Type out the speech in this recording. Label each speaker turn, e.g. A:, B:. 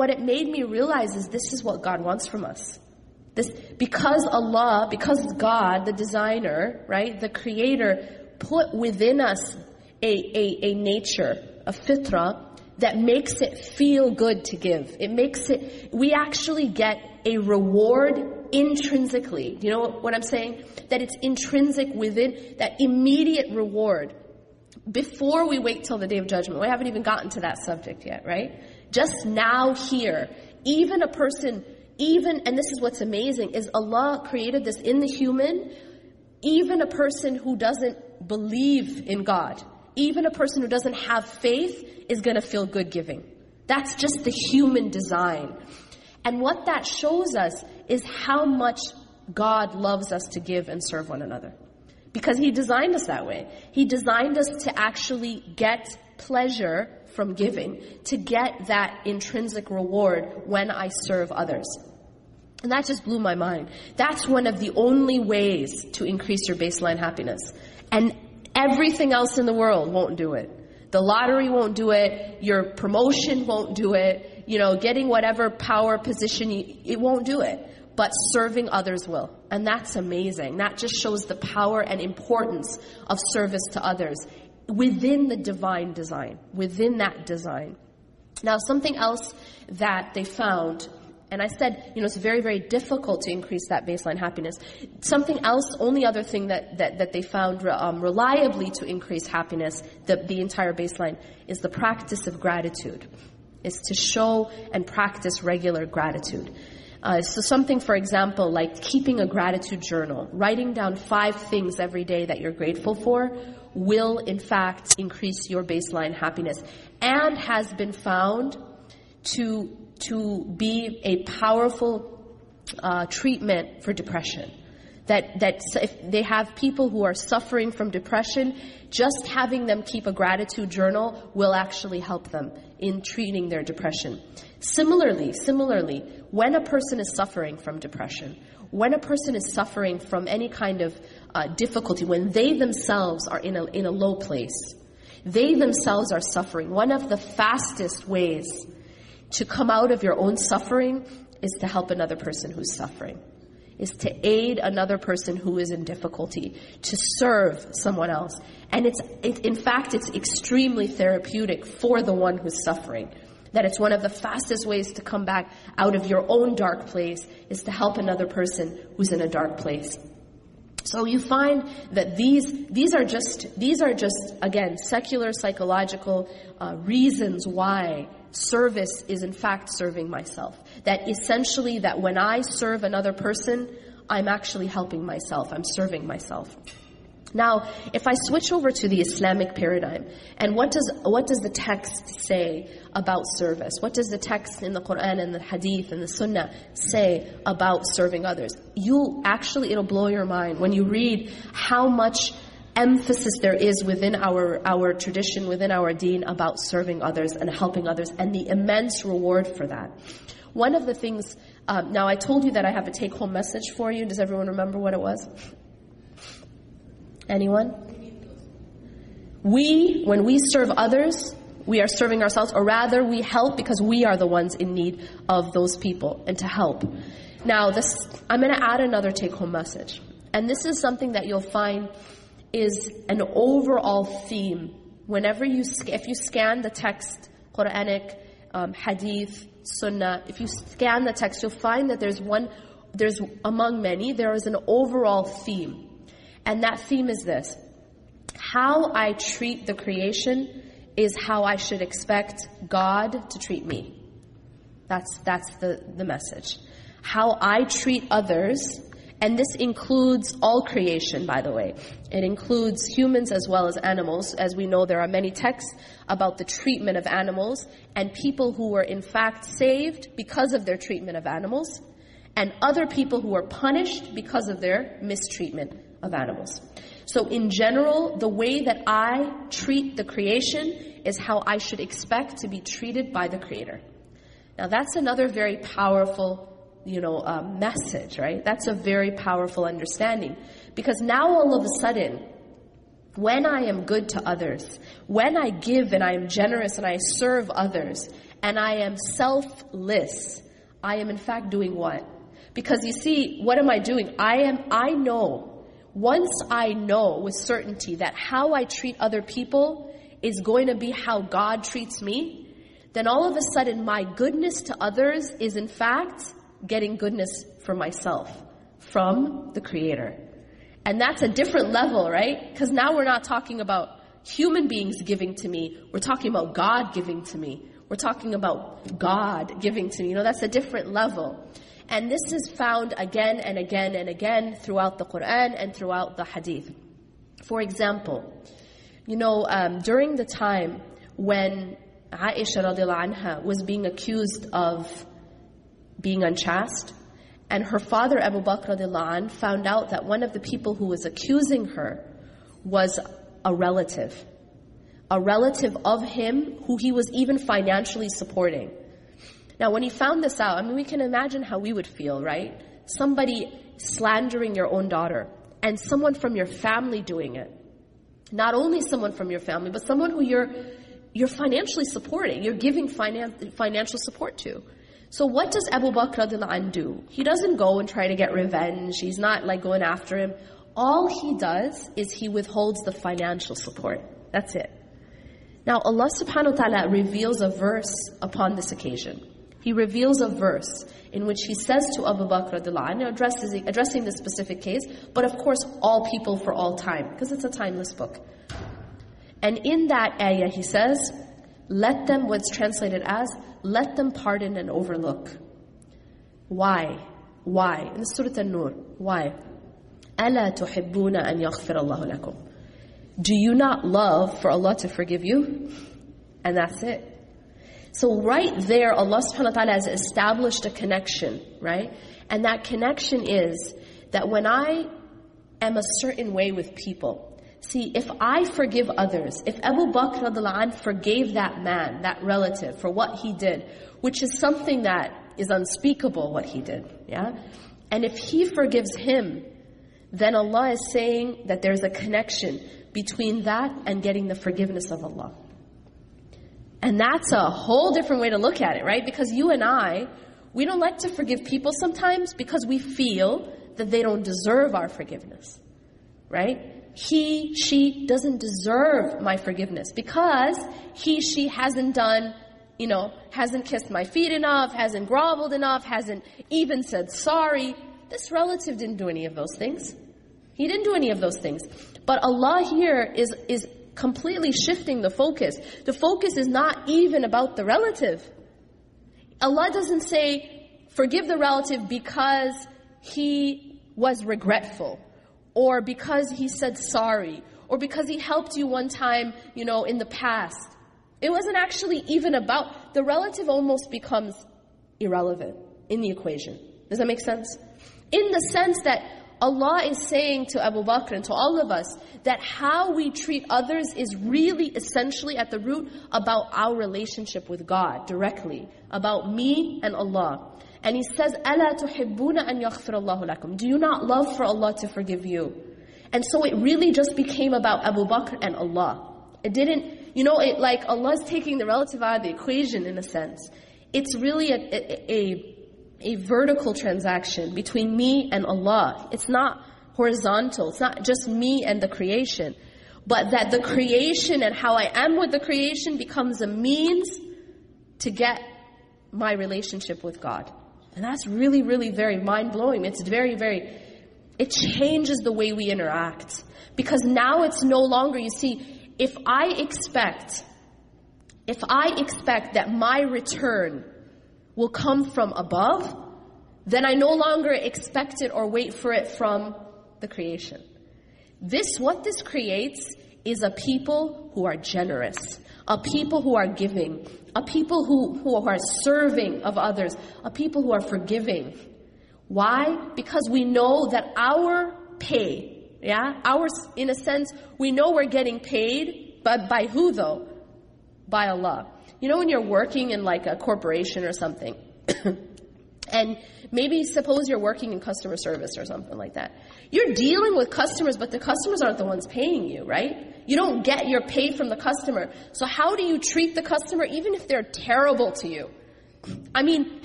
A: what it made me realize is this is what God wants from us. This, because Allah, because God, the designer, right, the creator, put within us a, a, a nature, a fitra, that makes it feel good to give. It makes it, we actually get a reward intrinsically. You know what I'm saying? That it's intrinsic within that immediate reward before we wait till the day of judgment. We haven't even gotten to that subject yet, right? Just now here, even a person, even, and this is what's amazing, is Allah created this in the human, even a person who doesn't believe in God, even a person who doesn't have faith is going to feel good giving. That's just the human design. And what that shows us is how much God loves us to give and serve one another. Because He designed us that way. He designed us to actually get pleasure from giving, to get that intrinsic reward when I serve others. And that just blew my mind. That's one of the only ways to increase your baseline happiness. And everything else in the world won't do it. The lottery won't do it. Your promotion won't do it. You know, getting whatever power position, it won't do it. But serving others will. And that's amazing. That just shows the power and importance of service to others within the divine design, within that design. Now, something else that they found and I said, you know, it's very, very difficult to increase that baseline happiness. Something else, only other thing that, that, that they found um, reliably to increase happiness, the, the entire baseline, is the practice of gratitude. Is to show and practice regular gratitude. Uh, so something, for example, like keeping a gratitude journal, writing down five things every day that you're grateful for, will in fact increase your baseline happiness, and has been found to to be a powerful uh, treatment for depression. That, that if they have people who are suffering from depression, just having them keep a gratitude journal will actually help them in treating their depression. Similarly, similarly, when a person is suffering from depression, when a person is suffering from any kind of uh, difficulty, when they themselves are in a, in a low place, they themselves are suffering, one of the fastest ways to come out of your own suffering is to help another person who's suffering, is to aid another person who is in difficulty, to serve someone else. And it's, it, in fact, it's extremely therapeutic for the one who's suffering. That it's one of the fastest ways to come back out of your own dark place is to help another person who's in a dark place. So you find that these these are just these are just again secular psychological uh, reasons why service is in fact serving myself. That essentially that when I serve another person, I'm actually helping myself. I'm serving myself. Now, if I switch over to the Islamic paradigm, and what does what does the text say about service? What does the text in the Quran and the Hadith and the Sunnah say about serving others? You'll actually it'll blow your mind when you read how much emphasis there is within our, our tradition, within our deen about serving others and helping others and the immense reward for that. One of the things, um, now I told you that I have a take home message for you. Does everyone remember what it was? Anyone? We, when we serve others, we are serving ourselves, or rather, we help because we are the ones in need of those people and to help. Now, this, I'm going to add another take home message. And this is something that you'll find is an overall theme. Whenever you, if you scan the text, Quranic, um, Hadith, Sunnah, if you scan the text, you'll find that there's one, there's among many, there is an overall theme. And that theme is this. How I treat the creation is how I should expect God to treat me. That's, that's the, the message. How I treat others and this includes all creation, by the way. It includes humans as well as animals. As we know, there are many texts about the treatment of animals and people who were in fact saved because of their treatment of animals, and other people who were punished because of their mistreatment of animals. So, in general, the way that I treat the creation is how I should expect to be treated by the Creator. Now, that's another very powerful you know, uh, message, right? That's a very powerful understanding. Because now all of a sudden, when I am good to others, when I give and I am generous and I serve others, and I am selfless, I am in fact doing what? Because you see, what am I doing? I am, I know, once I know with certainty that how I treat other people is going to be how God treats me, then all of a sudden my goodness to others is in fact getting goodness for myself from the Creator. And that's a different level, right? Because now we're not talking about human beings giving to me, we're talking about God giving to me. We're talking about God giving to me. You know, that's a different level. And this is found again and again and again throughout the Quran and throughout the Hadith. For example, you know, um, during the time when Aisha anha was being accused of being unchaste, and her father Abu Bakr an, found out that one of the people who was accusing her was a relative. A relative of him who he was even financially supporting. Now, when he found this out, I mean, we can imagine how we would feel, right? Somebody slandering your own daughter, and someone from your family doing it. Not only someone from your family, but someone who you're you're financially supporting, you're giving finan- financial support to. So what does Abu Bakr do? He doesn't go and try to get revenge. He's not like going after him. All he does is he withholds the financial support. That's it. Now Allah subhanahu wa ta'ala reveals a verse upon this occasion. He reveals a verse in which he says to Abu Bakr anhu, addresses, addressing this specific case, but of course all people for all time, because it's a timeless book. And in that ayah, he says, let them, what's translated as, let them pardon and overlook. Why? Why? In Surah An-Nur. Why? أَلَا تُحِبُّونَ أَن يَغْفِرَ اللَّهُ لَكُمْ Do you not love for Allah to forgive you? And that's it. So right there, Allah subhanahu wa ta'ala has established a connection, right? And that connection is that when I am a certain way with people, See, if I forgive others, if Abu Bakr forgave that man, that relative, for what he did, which is something that is unspeakable what he did, yeah? And if he forgives him, then Allah is saying that there's a connection between that and getting the forgiveness of Allah. And that's a whole different way to look at it, right? Because you and I, we don't like to forgive people sometimes because we feel that they don't deserve our forgiveness, right? He, she doesn't deserve my forgiveness because he, she hasn't done, you know, hasn't kissed my feet enough, hasn't groveled enough, hasn't even said sorry. This relative didn't do any of those things. He didn't do any of those things. But Allah here is, is completely shifting the focus. The focus is not even about the relative. Allah doesn't say, forgive the relative because he was regretful or because he said sorry, or because he helped you one time, you know, in the past. It wasn't actually even about, the relative almost becomes irrelevant in the equation. Does that make sense? In the sense that Allah is saying to Abu Bakr and to all of us that how we treat others is really essentially at the root about our relationship with God directly, about me and Allah. And he says, أَلَا تُحِبُّونَ أَن يَغْفِرَ اللَّهُ لَكُمْ Do you not love for Allah to forgive you? And so it really just became about Abu Bakr and Allah. It didn't, you know, it like Allah's taking the relative out of the equation in a sense. It's really a, a, a, a vertical transaction between me and Allah. It's not horizontal. It's not just me and the creation. But that the creation and how I am with the creation becomes a means to get my relationship with God. And that's really, really very mind blowing. It's very, very, it changes the way we interact. Because now it's no longer, you see, if I expect, if I expect that my return will come from above, then I no longer expect it or wait for it from the creation. This, what this creates is a people who are generous, a people who are giving, a people who, who are serving of others, a people who are forgiving. Why? Because we know that our pay, yeah, ours, in a sense, we know we're getting paid, but by who though? By Allah. You know when you're working in like a corporation or something, And maybe suppose you're working in customer service or something like that. You're dealing with customers, but the customers aren't the ones paying you, right? You don't get your pay from the customer. So how do you treat the customer even if they're terrible to you? I mean,